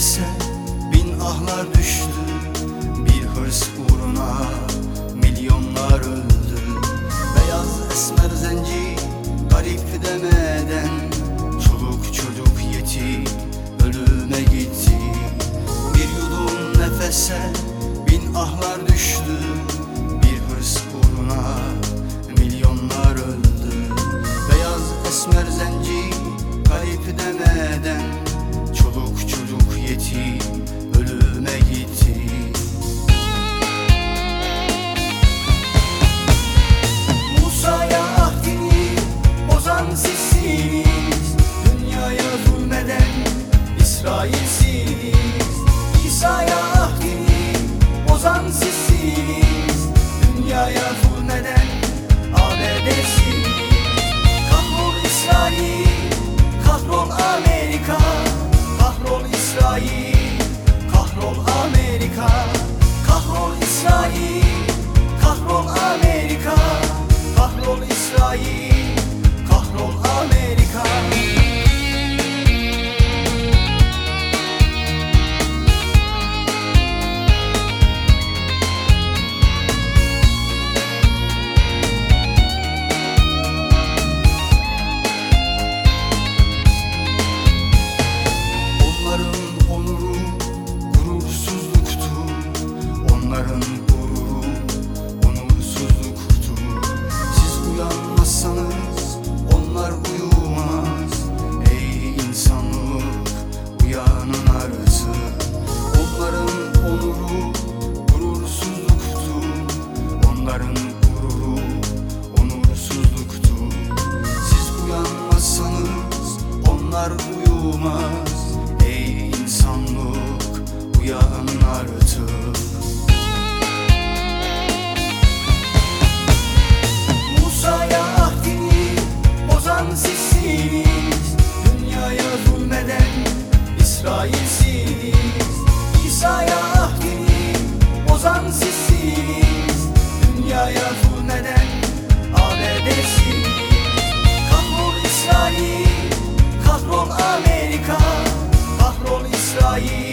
nefese bin ahlar düştü Bir hırs uğruna milyonlar öldü. Beyaz esmer zenci garip deme sahipsiniz İsa'ya ahdini bozan sizsiniz Onların gururu onursuzluktu Siz uyanmazsanız onlar uyumaz. Ey insanlık uyanın artık Onların onuru gurursuzluktu Onların gururu onursuzluktu Siz uyanmazsanız onlar uyumaz. Ey insanlık uyanın artık Siz dünyaya zulmeden İsrail'siniz İsa'ya ahdini bozan sizsiniz. Dünyaya zulmeden ABD'siniz Kahrol İsrail, kahrol Amerika Kahrol İsrail.